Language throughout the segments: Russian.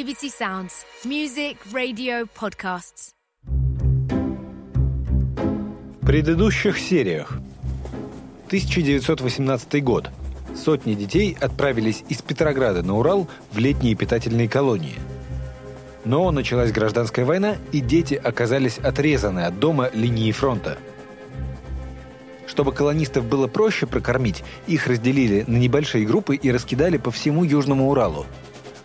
BBC Sounds. Music, radio, podcasts. В предыдущих сериях. 1918 год. Сотни детей отправились из Петрограда на Урал в летние питательные колонии. Но началась гражданская война, и дети оказались отрезаны от дома линии фронта. Чтобы колонистов было проще прокормить, их разделили на небольшие группы и раскидали по всему Южному Уралу.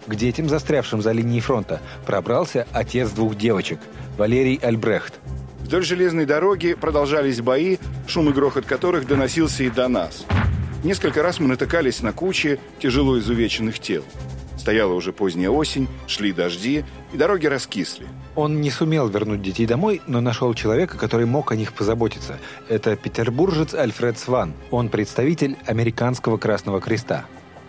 К детям, застрявшим за линией фронта, пробрался отец двух девочек – Валерий Альбрехт. Вдоль железной дороги продолжались бои, шум и грохот которых доносился и до нас. Несколько раз мы натыкались на кучи тяжело изувеченных тел. Стояла уже поздняя осень, шли дожди, и дороги раскисли. Он не сумел вернуть детей домой, но нашел человека, который мог о них позаботиться. Это петербуржец Альфред Сван. Он представитель Американского Красного Креста.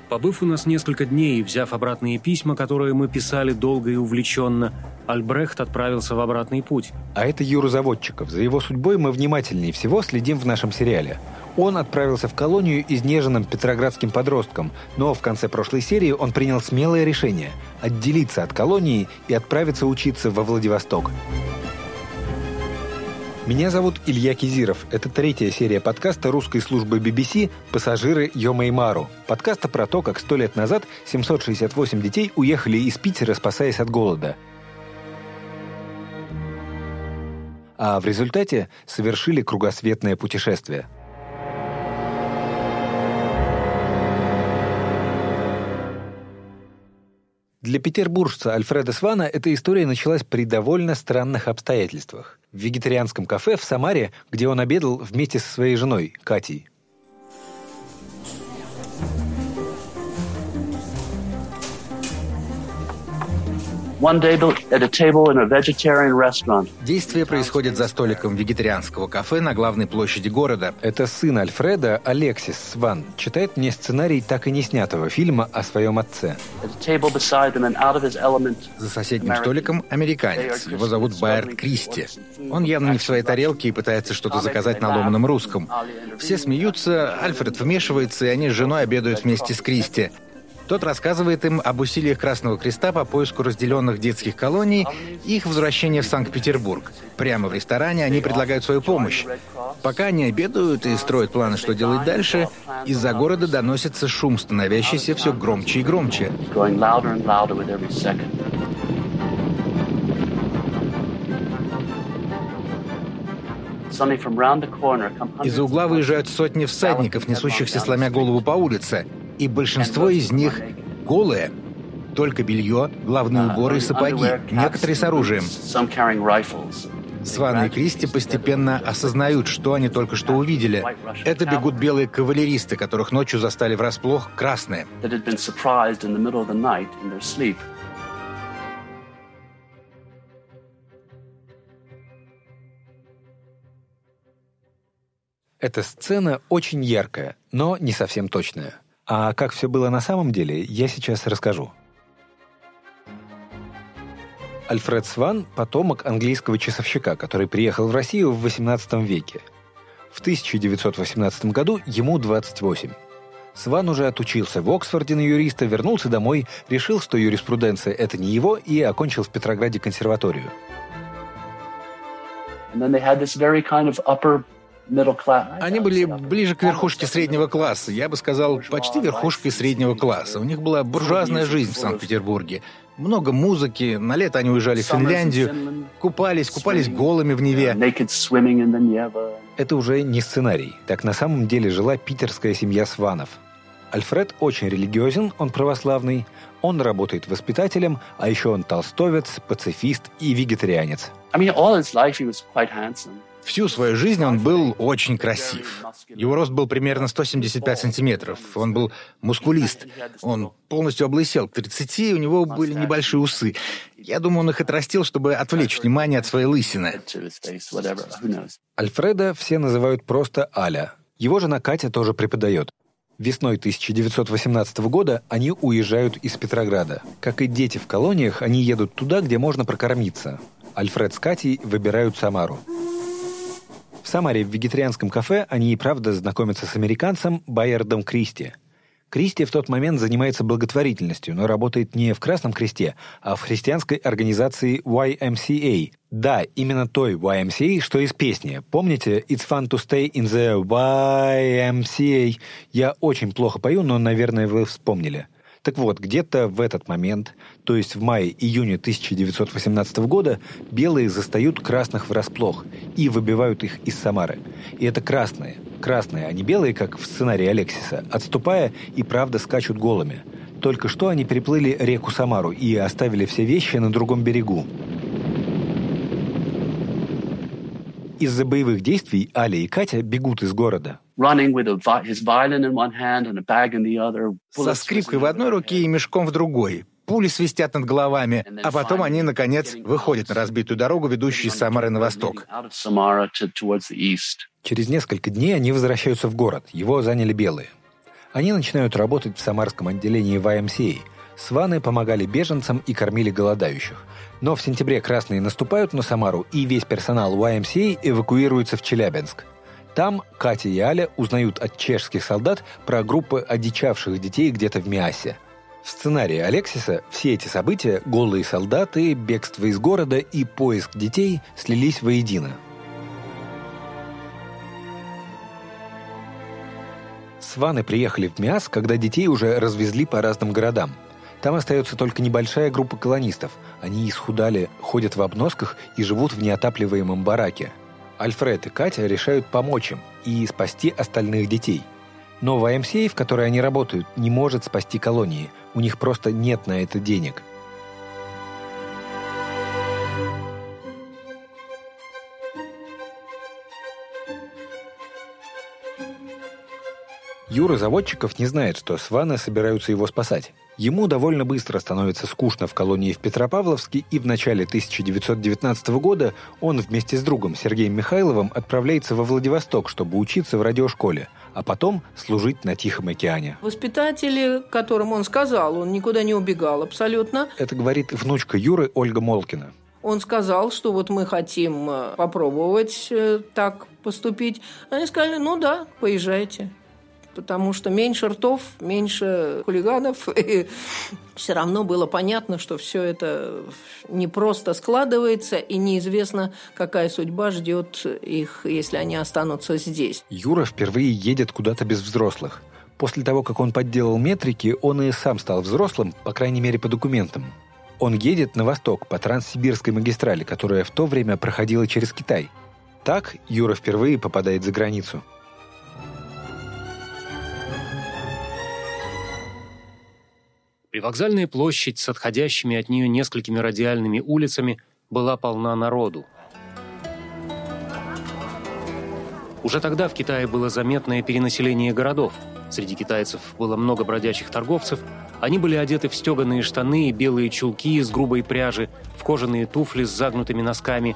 Побыв у нас несколько дней и взяв обратные письма, которые мы писали долго и увлеченно, Альбрехт отправился в обратный путь. А это Юра Заводчиков. За его судьбой мы внимательнее всего следим в нашем сериале. Он отправился в колонию изнеженным петроградским подростком, но в конце прошлой серии он принял смелое решение – отделиться от колонии и отправиться учиться во Владивосток. Меня зовут Илья Кизиров. Это третья серия подкаста русской службы BBC «Пассажиры Йомаймару». Подкаста про то, как сто лет назад 768 детей уехали из Питера, спасаясь от голода. А в результате совершили кругосветное путешествие – Для петербуржца Альфреда Свана эта история началась при довольно странных обстоятельствах. В вегетарианском кафе в Самаре, где он обедал вместе со своей женой, Катей. Действие происходит за столиком вегетарианского кафе на главной площади города. Это сын Альфреда, Алексис Сван, читает мне сценарий так и не снятого фильма о своем отце. За соседним столиком американец. Его зовут Байерт Кристи. Он явно не в своей тарелке и пытается что-то заказать на ломаном русском. Все смеются, Альфред вмешивается, и они с женой обедают вместе с Кристи. Тот рассказывает им об усилиях Красного Креста по поиску разделенных детских колоний и их возвращения в Санкт-Петербург. Прямо в ресторане они предлагают свою помощь. Пока они обедают и строят планы, что делать дальше, из-за города доносится шум, становящийся все громче и громче. Из-за угла выезжают сотни всадников, несущихся сломя голову по улице и большинство из них голые. Только белье, главные уборы и сапоги, некоторые с оружием. Сван и Кристи постепенно осознают, что они только что увидели. Это бегут белые кавалеристы, которых ночью застали врасплох красные. Эта сцена очень яркая, но не совсем точная. А как все было на самом деле, я сейчас расскажу. Альфред Сван – потомок английского часовщика, который приехал в Россию в XVIII веке. В 1918 году ему 28. Сван уже отучился в Оксфорде на юриста, вернулся домой, решил, что юриспруденция – это не его, и окончил в Петрограде консерваторию. And then they had this very kind of upper они были ближе к верхушке среднего класса, я бы сказал, почти верхушкой среднего класса. У них была буржуазная жизнь в Санкт-Петербурге. Много музыки, на лето они уезжали в Финляндию, купались, купались голыми в Неве. Это уже не сценарий. Так на самом деле жила питерская семья Сванов. Альфред очень религиозен, он православный, он работает воспитателем, а еще он толстовец, пацифист и вегетарианец. I mean, all his life he was quite handsome. Всю свою жизнь он был очень красив. Его рост был примерно 175 сантиметров. Он был мускулист. Он полностью облысел к 30, у него были небольшие усы. Я думаю, он их отрастил, чтобы отвлечь внимание от своей лысины. Альфреда все называют просто Аля. Его жена Катя тоже преподает. Весной 1918 года они уезжают из Петрограда. Как и дети в колониях, они едут туда, где можно прокормиться. Альфред с Катей выбирают Самару. В Самаре в вегетарианском кафе они и правда знакомятся с американцем Байердом Кристи. Кристи в тот момент занимается благотворительностью, но работает не в Красном Кресте, а в христианской организации YMCA. Да, именно той YMCA, что из песни. Помните «It's fun to stay in the YMCA»? Я очень плохо пою, но, наверное, вы вспомнили. Так вот, где-то в этот момент, то есть в мае-июне 1918 года, белые застают красных врасплох и выбивают их из Самары. И это красные, красные, а не белые, как в сценарии Алексиса, отступая и правда скачут голыми. Только что они переплыли реку Самару и оставили все вещи на другом берегу. Из-за боевых действий Аля и Катя бегут из города. Со скрипкой в одной руке и мешком в другой. Пули свистят над головами, а потом они, наконец, выходят на разбитую дорогу, ведущую из Самары на восток. Через несколько дней они возвращаются в город. Его заняли белые. Они начинают работать в самарском отделении YMCA. Сваны помогали беженцам и кормили голодающих – но в сентябре красные наступают на Самару, и весь персонал YMCA эвакуируется в Челябинск. Там Катя и Аля узнают от чешских солдат про группы одичавших детей где-то в Миасе. В сценарии Алексиса все эти события, голые солдаты, бегство из города и поиск детей слились воедино. Сваны приехали в Миас, когда детей уже развезли по разным городам – там остается только небольшая группа колонистов. Они исхудали, ходят в обносках и живут в неотапливаемом бараке. Альфред и Катя решают помочь им и спасти остальных детей. Но ВМСА, в которой они работают, не может спасти колонии. У них просто нет на это денег. Юра Заводчиков не знает, что сваны собираются его спасать. Ему довольно быстро становится скучно в колонии в Петропавловске, и в начале 1919 года он вместе с другом Сергеем Михайловым отправляется во Владивосток, чтобы учиться в радиошколе, а потом служить на Тихом океане. Воспитатели, которым он сказал, он никуда не убегал абсолютно. Это говорит внучка Юры Ольга Молкина. Он сказал, что вот мы хотим э, попробовать э, так поступить. Они сказали, ну да, поезжайте потому что меньше ртов, меньше хулиганов, и все равно было понятно, что все это не просто складывается, и неизвестно, какая судьба ждет их, если они останутся здесь. Юра впервые едет куда-то без взрослых. После того, как он подделал метрики, он и сам стал взрослым, по крайней мере, по документам. Он едет на восток по Транссибирской магистрали, которая в то время проходила через Китай. Так Юра впервые попадает за границу – Привокзальная площадь с отходящими от нее несколькими радиальными улицами была полна народу. Уже тогда в Китае было заметное перенаселение городов. Среди китайцев было много бродячих торговцев. Они были одеты в стеганые штаны и белые чулки из грубой пряжи, в кожаные туфли с загнутыми носками.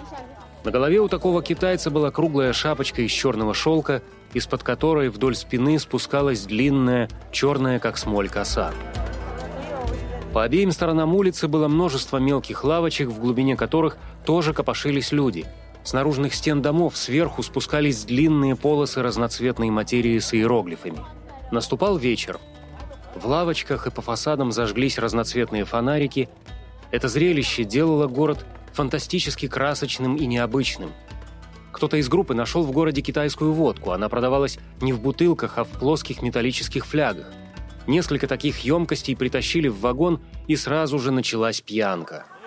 На голове у такого китайца была круглая шапочка из черного шелка, из-под которой вдоль спины спускалась длинная, черная, как смоль, коса. По обеим сторонам улицы было множество мелких лавочек, в глубине которых тоже копошились люди. С наружных стен домов сверху спускались длинные полосы разноцветной материи с иероглифами. Наступал вечер. В лавочках и по фасадам зажглись разноцветные фонарики. Это зрелище делало город фантастически красочным и необычным. Кто-то из группы нашел в городе китайскую водку. Она продавалась не в бутылках, а в плоских металлических флягах. Несколько таких емкостей притащили в вагон, и сразу же началась пьянка –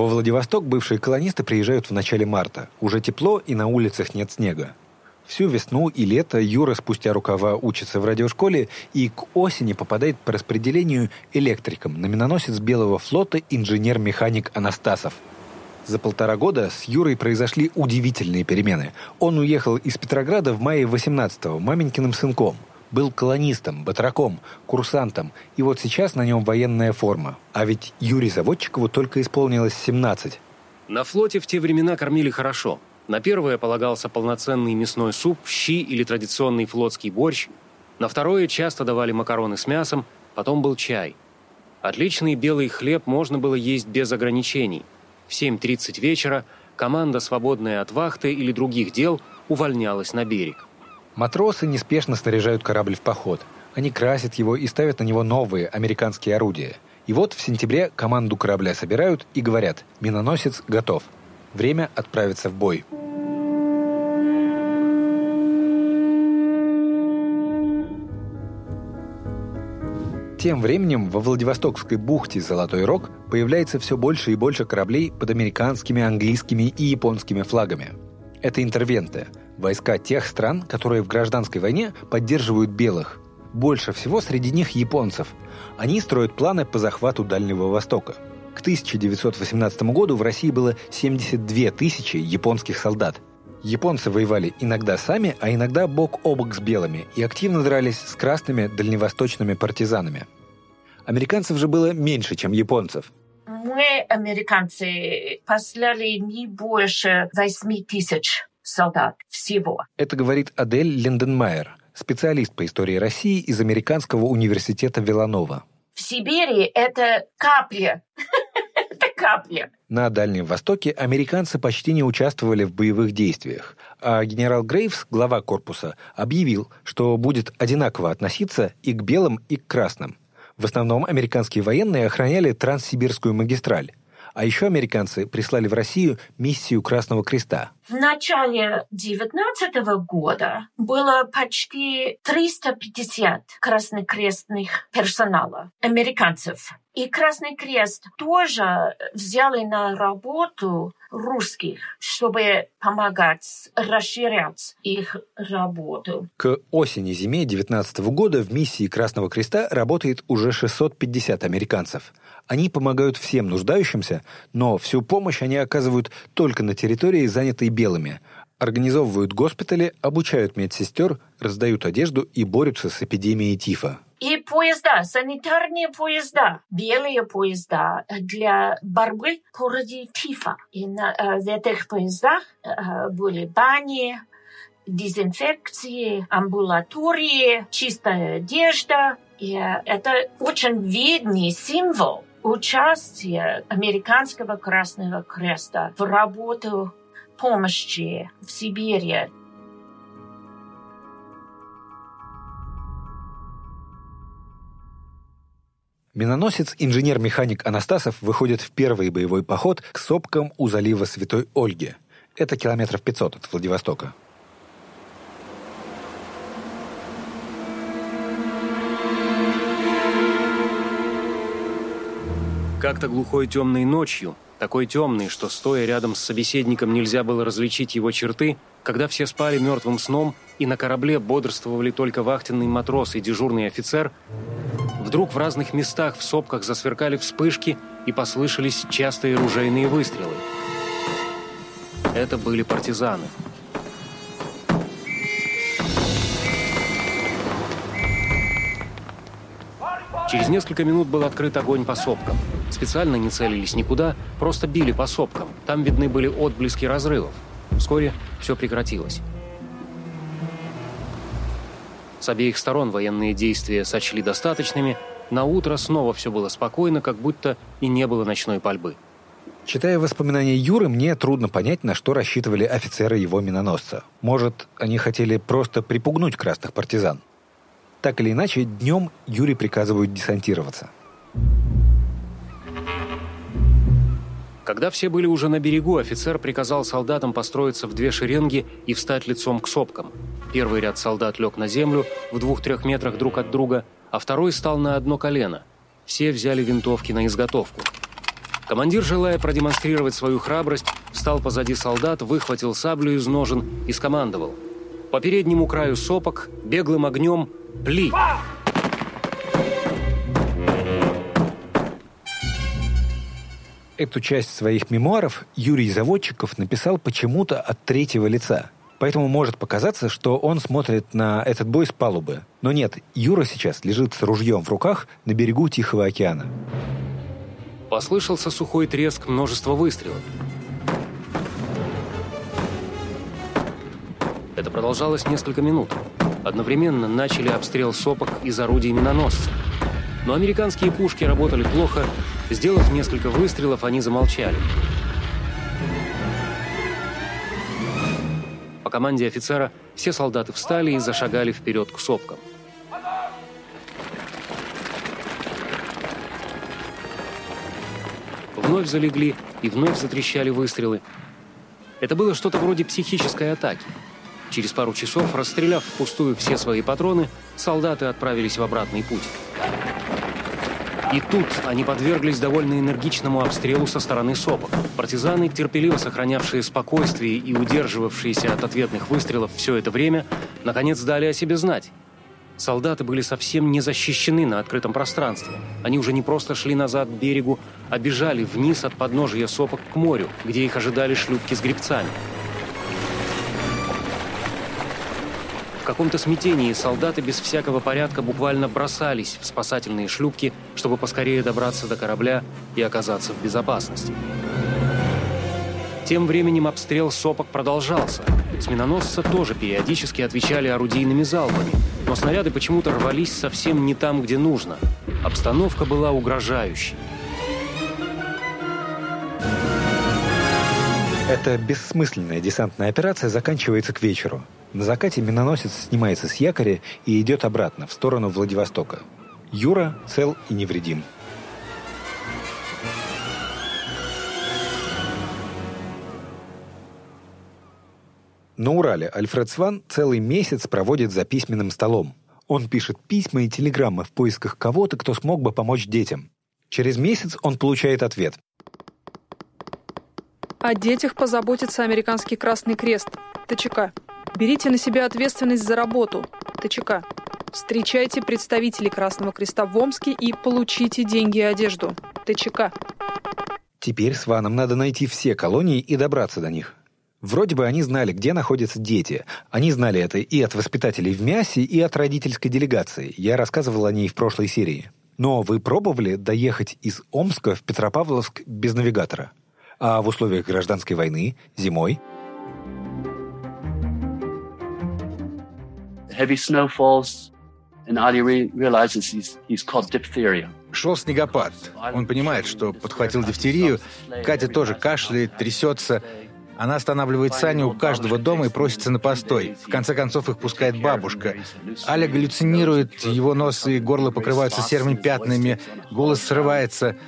Во Владивосток бывшие колонисты приезжают в начале марта. Уже тепло и на улицах нет снега. Всю весну и лето Юра спустя рукава учится в радиошколе и к осени попадает по распределению электриком на миноносец Белого флота инженер-механик Анастасов. За полтора года с Юрой произошли удивительные перемены. Он уехал из Петрограда в мае 18-го маменькиным сынком. Был колонистом, батраком, курсантом, и вот сейчас на нем военная форма. А ведь Юрию Заводчикову только исполнилось 17. На флоте в те времена кормили хорошо. На первое полагался полноценный мясной суп, щи или традиционный флотский борщ. На второе часто давали макароны с мясом, потом был чай. Отличный белый хлеб можно было есть без ограничений. В 7.30 вечера команда, свободная от вахты или других дел, увольнялась на берег. Матросы неспешно снаряжают корабль в поход. Они красят его и ставят на него новые американские орудия. И вот в сентябре команду корабля собирают и говорят «Миноносец готов. Время отправиться в бой». Тем временем во Владивостокской бухте Золотой Рог появляется все больше и больше кораблей под американскими, английскими и японскими флагами. Это интервенты – войска тех стран, которые в гражданской войне поддерживают белых. Больше всего среди них японцев. Они строят планы по захвату Дальнего Востока. К 1918 году в России было 72 тысячи японских солдат. Японцы воевали иногда сами, а иногда бок о бок с белыми и активно дрались с красными дальневосточными партизанами. Американцев же было меньше, чем японцев. Мы, американцы, послали не больше 8 тысяч солдат всего. Это говорит Адель Линденмайер, специалист по истории России из Американского университета Виланова. В Сибири это капля. это капля. На Дальнем Востоке американцы почти не участвовали в боевых действиях, а генерал Грейвс, глава корпуса, объявил, что будет одинаково относиться и к белым, и к красным. В основном американские военные охраняли Транссибирскую магистраль, а еще американцы прислали в Россию миссию Красного Креста. В начале 19 года было почти 350 краснокрестных персонала, американцев. И Красный Крест тоже взяли на работу русских, чтобы помогать расширять их работу. К осени-зиме 19 года в миссии Красного Креста работает уже 650 американцев. Они помогают всем нуждающимся, но всю помощь они оказывают только на территории, занятой белыми. Организовывают госпитали, обучают медсестер, раздают одежду и борются с эпидемией тифа. И поезда, санитарные поезда, белые поезда для борьбы против тифа. И на, э, в этих поездах э, были бани, дезинфекции, амбулатории, чистая одежда. И э, это очень видный символ участие Американского Красного Креста в работу помощи в Сибири. Миноносец инженер-механик Анастасов выходит в первый боевой поход к сопкам у залива Святой Ольги. Это километров 500 от Владивостока. Как-то глухой темной ночью, такой темной, что стоя рядом с собеседником нельзя было различить его черты, когда все спали мертвым сном и на корабле бодрствовали только вахтенный матрос и дежурный офицер, вдруг в разных местах в сопках засверкали вспышки и послышались частые ружейные выстрелы. Это были партизаны. Через несколько минут был открыт огонь по сопкам. Специально не целились никуда, просто били по сопкам. Там видны были отблески разрывов. Вскоре все прекратилось. С обеих сторон военные действия сочли достаточными. На утро снова все было спокойно, как будто и не было ночной пальбы. Читая воспоминания Юры, мне трудно понять, на что рассчитывали офицеры его миноносца. Может, они хотели просто припугнуть красных партизан. Так или иначе, днем Юре приказывают десантироваться. Когда все были уже на берегу, офицер приказал солдатам построиться в две шеренги и встать лицом к сопкам. Первый ряд солдат лег на землю в двух-трех метрах друг от друга, а второй стал на одно колено. Все взяли винтовки на изготовку. Командир, желая продемонстрировать свою храбрость, встал позади солдат, выхватил саблю из ножен и скомандовал. По переднему краю сопок, беглым огнем, пли! Эту часть своих мемуаров Юрий Заводчиков написал почему-то от третьего лица. Поэтому может показаться, что он смотрит на этот бой с палубы. Но нет, Юра сейчас лежит с ружьем в руках на берегу Тихого океана. Послышался сухой треск множества выстрелов. Это продолжалось несколько минут. Одновременно начали обстрел сопок из орудий миноносца. Но американские пушки работали плохо. Сделав несколько выстрелов, они замолчали. По команде офицера все солдаты встали и зашагали вперед к сопкам. Вновь залегли и вновь затрещали выстрелы. Это было что-то вроде психической атаки. Через пару часов, расстреляв впустую все свои патроны, солдаты отправились в обратный путь. И тут они подверглись довольно энергичному обстрелу со стороны сопок. Партизаны, терпеливо сохранявшие спокойствие и удерживавшиеся от ответных выстрелов все это время, наконец дали о себе знать. Солдаты были совсем не защищены на открытом пространстве. Они уже не просто шли назад к берегу, а бежали вниз от подножия сопок к морю, где их ожидали шлюпки с гребцами. Каком-то смятении солдаты без всякого порядка буквально бросались в спасательные шлюпки, чтобы поскорее добраться до корабля и оказаться в безопасности. Тем временем обстрел сопок продолжался. С миноносца тоже периодически отвечали орудийными залпами, но снаряды почему-то рвались совсем не там, где нужно. Обстановка была угрожающей. Эта бессмысленная десантная операция заканчивается к вечеру. На закате миноносец снимается с якоря и идет обратно, в сторону Владивостока. Юра цел и невредим. На Урале Альфред Сван целый месяц проводит за письменным столом. Он пишет письма и телеграммы в поисках кого-то, кто смог бы помочь детям. Через месяц он получает ответ. О детях позаботится Американский Красный Крест, ТЧК. Берите на себя ответственность за работу. ТЧК. Встречайте представителей Красного Креста в Омске и получите деньги и одежду. ТЧК. Теперь с Ваном надо найти все колонии и добраться до них. Вроде бы они знали, где находятся дети. Они знали это и от воспитателей в МИАСе, и от родительской делегации. Я рассказывал о ней в прошлой серии. Но вы пробовали доехать из Омска в Петропавловск без навигатора? А в условиях гражданской войны, зимой – heavy snow falls, and Ali re- realizes he's, he's caught diphtheria. Шел снегопад. Он понимает, что подхватил дифтерию. Катя тоже кашляет, трясется. Она останавливает Саню у каждого дома и просится на постой. В конце концов их пускает бабушка. Аля галлюцинирует, его нос и горло покрываются серыми пятнами, голос срывается.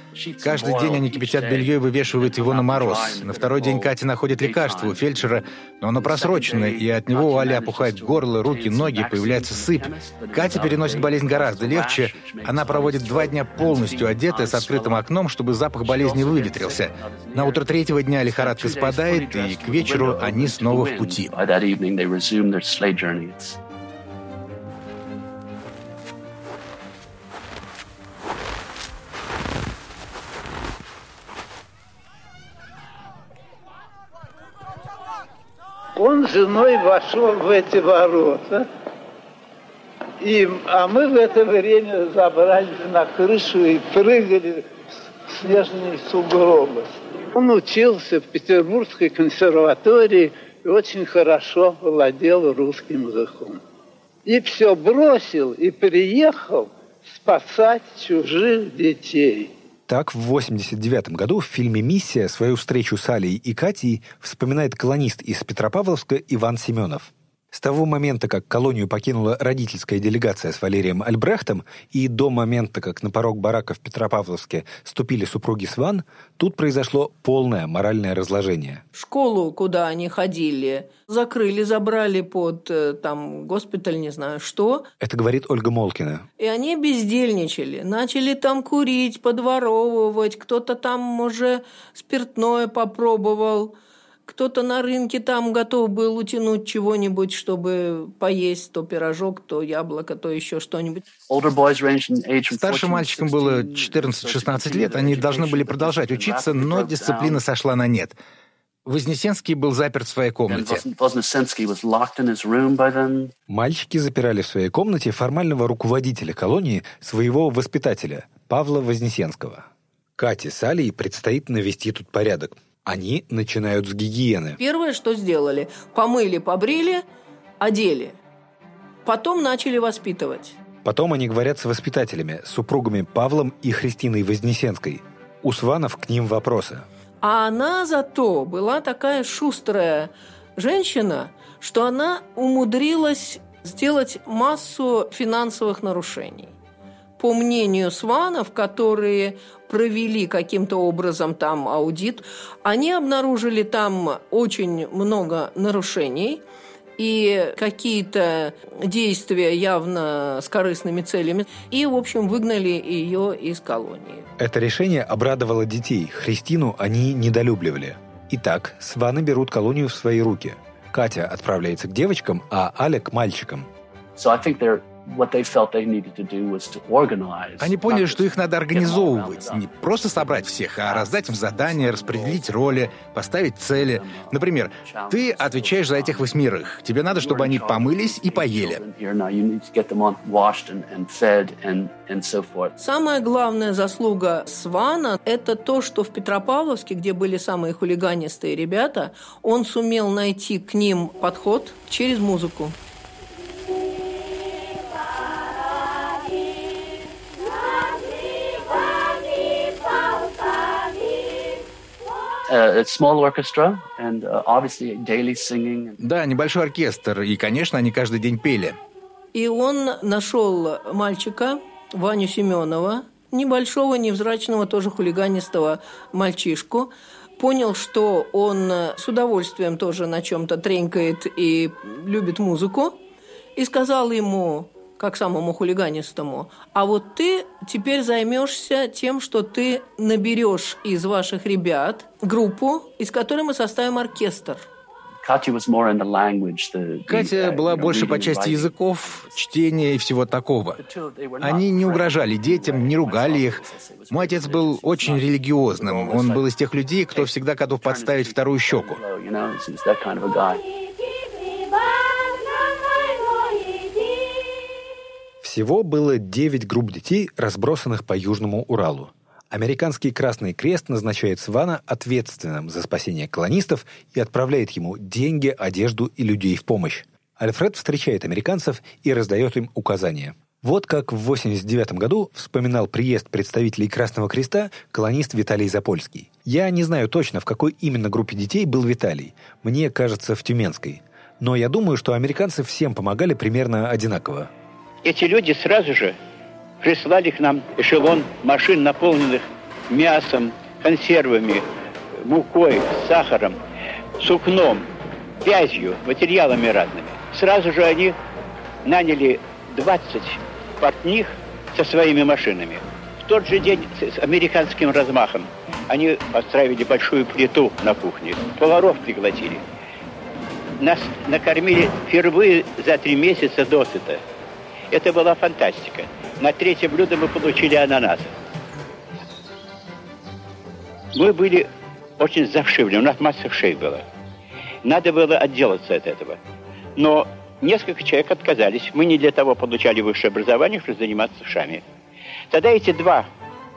Каждый день они кипятят белье и вывешивают его на мороз. На второй день Катя находит лекарство у фельдшера, но оно просрочено, и от него у Али опухает горло, руки, ноги, появляется сыпь. Катя переносит болезнь гораздо легче. Она проводит два дня полностью одетая с открытым окном, чтобы запах болезни выветрился. На утро третьего дня лихорадка спадает, и к вечеру они снова в пути. Он с женой вошел в эти ворота, и, а мы в это время забрались на крышу и прыгали в снежные сугробы. Он учился в Петербургской консерватории и очень хорошо владел русским языком. И все бросил и приехал спасать чужих детей. Так, в 1989 году в фильме «Миссия» свою встречу с Алей и Катей вспоминает колонист из Петропавловска Иван Семенов. С того момента, как колонию покинула родительская делегация с Валерием Альбрехтом, и до момента, как на порог барака в Петропавловске ступили супруги Сван, тут произошло полное моральное разложение. Школу, куда они ходили, закрыли, забрали под э, там госпиталь, не знаю что. Это говорит Ольга Молкина. И они бездельничали, начали там курить, подворовывать, кто-то там уже спиртное попробовал кто-то на рынке там готов был утянуть чего-нибудь, чтобы поесть, то пирожок, то яблоко, то еще что-нибудь. Старшим мальчикам было 14-16 лет, они должны были продолжать учиться, но дисциплина сошла на нет. Вознесенский был заперт в своей комнате. Мальчики запирали в своей комнате формального руководителя колонии, своего воспитателя, Павла Вознесенского. Кате с Алей предстоит навести тут порядок. Они начинают с гигиены. Первое, что сделали, помыли, побрили, одели. Потом начали воспитывать. Потом они говорят с воспитателями, супругами Павлом и Христиной Вознесенской. У Сванов к ним вопросы. А она зато была такая шустрая женщина, что она умудрилась сделать массу финансовых нарушений. По мнению Сванов, которые провели каким-то образом там аудит, они обнаружили там очень много нарушений – и какие-то действия явно с корыстными целями. И, в общем, выгнали ее из колонии. Это решение обрадовало детей. Христину они недолюбливали. Итак, сваны берут колонию в свои руки. Катя отправляется к девочкам, а Аля к мальчикам. So I think they're они поняли, что их надо организовывать, не просто собрать всех, а раздать им задания, распределить роли, поставить цели. Например, ты отвечаешь за этих восьмерых. Тебе надо, чтобы они помылись и поели. Самая главная заслуга Свана – это то, что в Петропавловске, где были самые хулиганистые ребята, он сумел найти к ним подход через музыку. Да, небольшой оркестр, и, конечно, они каждый день пели. И он нашел мальчика, Ваню Семенова, небольшого, невзрачного, тоже хулиганистого мальчишку, понял, что он с удовольствием тоже на чем-то тренькает и любит музыку, и сказал ему, как самому хулиганистому. А вот ты теперь займешься тем, что ты наберешь из ваших ребят группу, из которой мы составим оркестр. Катя была больше по части языков, чтения и всего такого. Они не угрожали детям, не ругали их. Мой отец был очень религиозным. Он был из тех людей, кто всегда готов подставить вторую щеку. Всего было 9 групп детей, разбросанных по Южному Уралу. Американский Красный Крест назначает Свана ответственным за спасение колонистов и отправляет ему деньги, одежду и людей в помощь. Альфред встречает американцев и раздает им указания. Вот как в 1989 году вспоминал приезд представителей Красного Креста колонист Виталий Запольский. «Я не знаю точно, в какой именно группе детей был Виталий. Мне кажется, в Тюменской. Но я думаю, что американцы всем помогали примерно одинаково. Эти люди сразу же прислали к нам эшелон машин, наполненных мясом, консервами, мукой, сахаром, сукном, вязью, материалами разными. Сразу же они наняли 20 портних со своими машинами. В тот же день с американским размахом они поставили большую плиту на кухне, поваров пригласили. Нас накормили впервые за три месяца досыта. Это была фантастика. На третье блюдо мы получили ананас. Мы были очень завшивлены, у нас масса вшей было. Надо было отделаться от этого. Но несколько человек отказались. Мы не для того получали высшее образование, чтобы заниматься вшами. Тогда эти два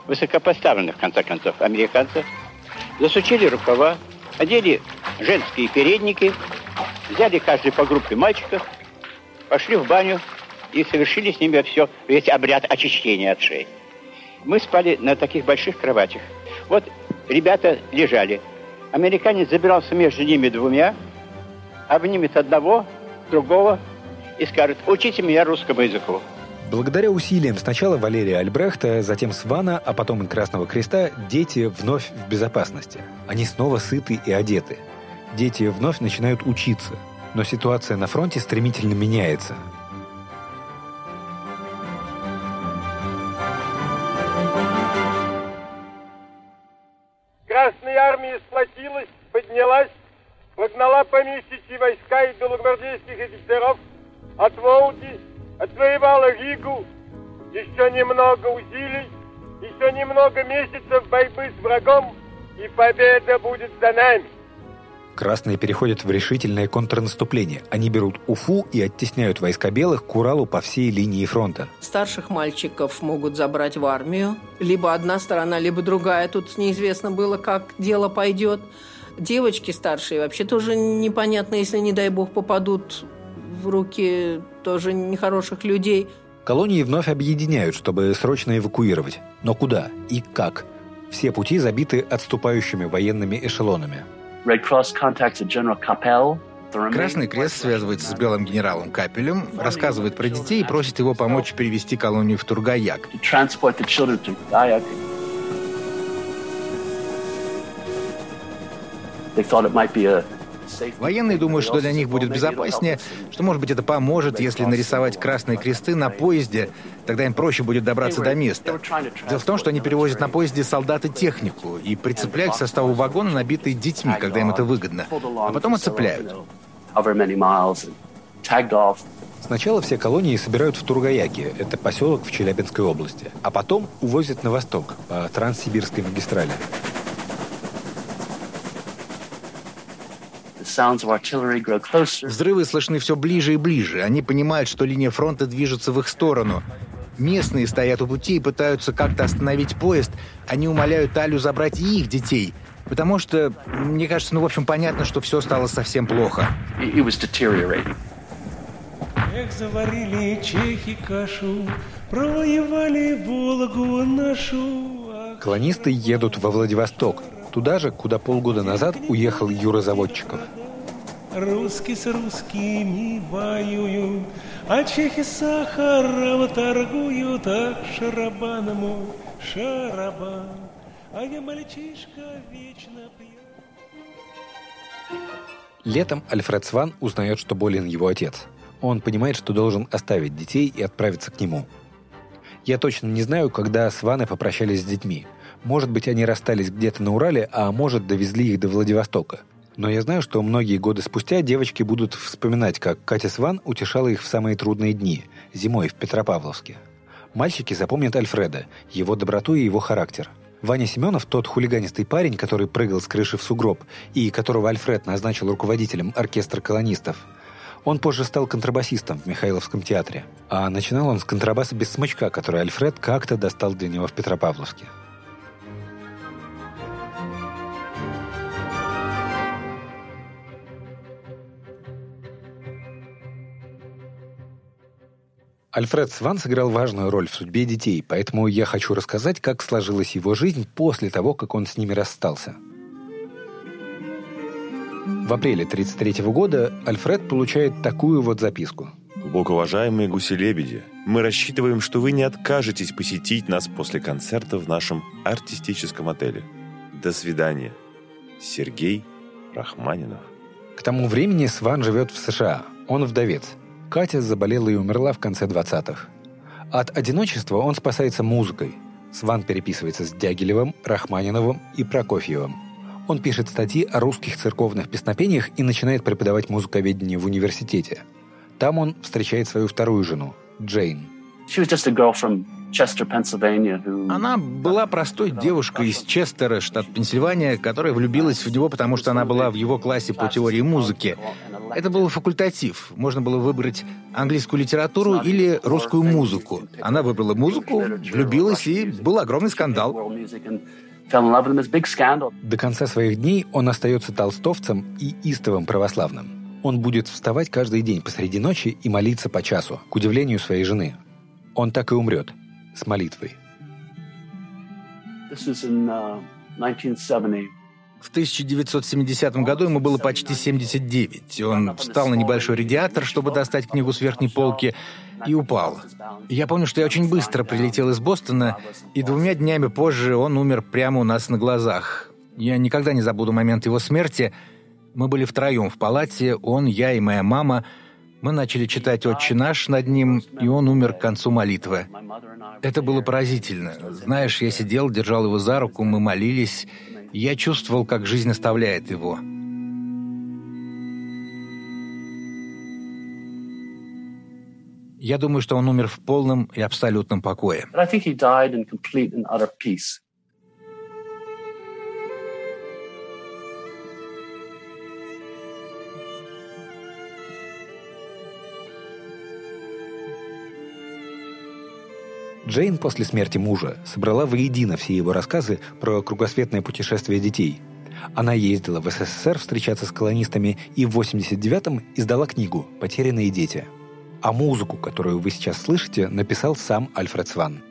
высокопоставленных, в конце концов, американца засучили рукава, одели женские передники, взяли каждый по группе мальчиков, пошли в баню, и совершили с ними все, весь обряд очищения от шеи. Мы спали на таких больших кроватях. Вот ребята лежали. Американец забирался между ними двумя, обнимет одного, другого и скажет, учите меня русскому языку. Благодаря усилиям сначала Валерия Альбрехта, затем Свана, а потом и Красного Креста, дети вновь в безопасности. Они снова сыты и одеты. Дети вновь начинают учиться. Но ситуация на фронте стремительно меняется. Гвардейских офицеров от Волги отвоевала Ригу. Еще немного усилий, еще немного месяцев борьбы с врагом, и победа будет за нами. Красные переходят в решительное контрнаступление. Они берут Уфу и оттесняют войска белых к Уралу по всей линии фронта. Старших мальчиков могут забрать в армию. Либо одна сторона, либо другая. Тут неизвестно было, как дело пойдет. Девочки старшие вообще тоже непонятно, если, не дай бог, попадут в руки тоже нехороших людей. Колонии вновь объединяют, чтобы срочно эвакуировать. Но куда и как? Все пути забиты отступающими военными эшелонами. Красный Крест связывается с белым генералом Капелем, рассказывает про детей и просит его помочь перевести колонию в Тургаяк. Военные думают, что для них будет безопаснее, что, может быть, это поможет, если нарисовать красные кресты на поезде, тогда им проще будет добраться до места. Дело в том, что они перевозят на поезде солдат и технику и прицепляют к составу вагона, набитые детьми, когда им это выгодно, а потом отцепляют. Сначала все колонии собирают в Тургаяке, это поселок в Челябинской области, а потом увозят на восток, по Транссибирской магистрали. Взрывы слышны все ближе и ближе. Они понимают, что линия фронта движется в их сторону. Местные стоят у пути и пытаются как-то остановить поезд. Они умоляют Алю забрать и их детей. Потому что, мне кажется, ну, в общем, понятно, что все стало совсем плохо. Эх, заварили чехи кашу, провоевали Волгу нашу. Колонисты едут во Владивосток, туда же, куда полгода назад уехал Юра Заводчиков. Русские с русскими воюют, а чехи сахаром торгуют, а шарабаному шарабан, а я мальчишка вечно пью. Летом Альфред Сван узнает, что болен его отец. Он понимает, что должен оставить детей и отправиться к нему. Я точно не знаю, когда Сваны попрощались с детьми. Может быть, они расстались где-то на Урале, а может, довезли их до Владивостока. Но я знаю, что многие годы спустя девочки будут вспоминать, как Катя Сван утешала их в самые трудные дни, зимой в Петропавловске. Мальчики запомнят Альфреда, его доброту и его характер. Ваня Семенов, тот хулиганистый парень, который прыгал с крыши в сугроб и которого Альфред назначил руководителем оркестра колонистов, он позже стал контрабасистом в Михайловском театре. А начинал он с контрабаса без смычка, который Альфред как-то достал для него в Петропавловске. Альфред Сван сыграл важную роль в судьбе детей, поэтому я хочу рассказать, как сложилась его жизнь после того, как он с ними расстался. В апреле 1933 года Альфред получает такую вот записку. Глубоковажаемые гуси-лебеди, мы рассчитываем, что вы не откажетесь посетить нас после концерта в нашем артистическом отеле. До свидания. Сергей Рахманинов. К тому времени Сван живет в США. Он вдовец. Катя заболела и умерла в конце 20-х. От одиночества он спасается музыкой. Сван переписывается с Дягилевым, Рахманиновым и Прокофьевым. Он пишет статьи о русских церковных песнопениях и начинает преподавать музыковедение в университете. Там он встречает свою вторую жену, Джейн. Она была простой девушкой из Честера, штат Пенсильвания, которая влюбилась в него, потому что она была в его классе по теории музыки. Это был факультатив. Можно было выбрать английскую литературу или русскую музыку. Она выбрала музыку, влюбилась, и был огромный скандал. До конца своих дней он остается толстовцем и истовым православным. Он будет вставать каждый день посреди ночи и молиться по часу, к удивлению своей жены. Он так и умрет – с молитвой. Uh, в 1970 году ему было почти 79. Он встал на небольшой радиатор, чтобы достать книгу с верхней полки, и упал. Я помню, что я очень быстро прилетел из Бостона, и двумя днями позже он умер прямо у нас на глазах. Я никогда не забуду момент его смерти. Мы были втроем в палате, он, я и моя мама — мы начали читать «Отче наш» над ним, и он умер к концу молитвы. Это было поразительно. Знаешь, я сидел, держал его за руку, мы молились. Я чувствовал, как жизнь оставляет его. Я думаю, что он умер в полном и абсолютном покое. Джейн после смерти мужа собрала воедино все его рассказы про кругосветное путешествие детей. Она ездила в СССР встречаться с колонистами и в 89-м издала книгу «Потерянные дети». А музыку, которую вы сейчас слышите, написал сам Альфред Сван.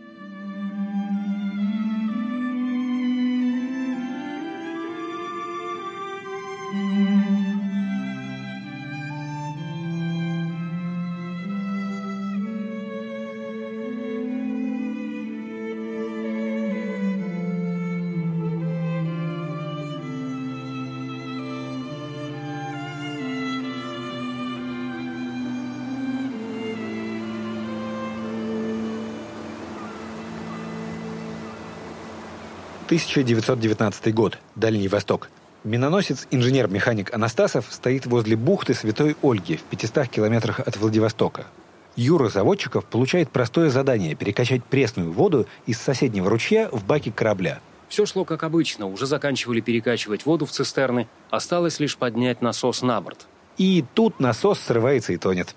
«1919 год. Дальний Восток. Миноносец инженер-механик Анастасов стоит возле бухты Святой Ольги в 500 километрах от Владивостока. Юра Заводчиков получает простое задание – перекачать пресную воду из соседнего ручья в баки корабля. Все шло как обычно, уже заканчивали перекачивать воду в цистерны, осталось лишь поднять насос на борт. И тут насос срывается и тонет.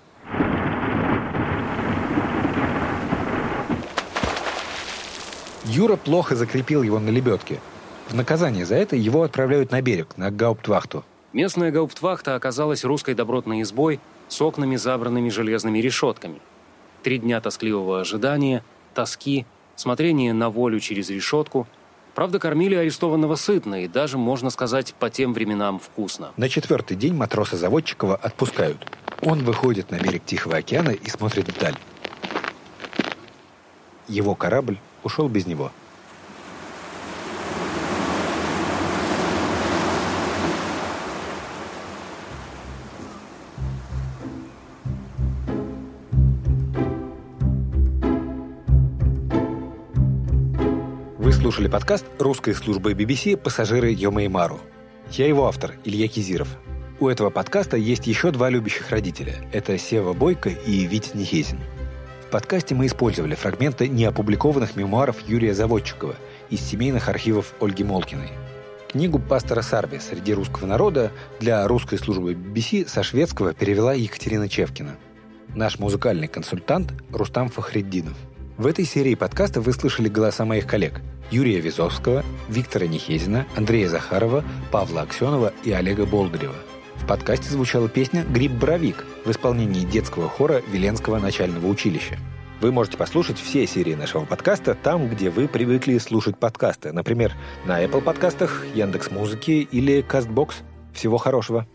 Юра плохо закрепил его на лебедке. В наказание за это его отправляют на берег, на гауптвахту. Местная гауптвахта оказалась русской добротной избой с окнами, забранными железными решетками. Три дня тоскливого ожидания, тоски, смотрения на волю через решетку. Правда, кормили арестованного сытно и даже, можно сказать, по тем временам вкусно. На четвертый день матроса Заводчикова отпускают. Он выходит на берег Тихого океана и смотрит вдаль. Его корабль ушел без него. Вы слушали подкаст русской службы BBC «Пассажиры Йомеймару». Я его автор, Илья Кизиров. У этого подкаста есть еще два любящих родителя. Это Сева Бойко и Витя Нехезин. В подкасте мы использовали фрагменты неопубликованных мемуаров Юрия Заводчикова из семейных архивов Ольги Молкиной. Книгу пастора Сарби «Среди русского народа» для русской службы BBC со шведского перевела Екатерина Чевкина. Наш музыкальный консультант Рустам Фахреддинов. В этой серии подкаста вы слышали голоса моих коллег Юрия Визовского, Виктора Нехезина, Андрея Захарова, Павла Аксенова и Олега Болдырева. В подкасте звучала песня «Гриб-боровик» в исполнении детского хора Веленского начального училища. Вы можете послушать все серии нашего подкаста там, где вы привыкли слушать подкасты. Например, на Apple подкастах, Яндекс.Музыке или Castbox. Всего хорошего!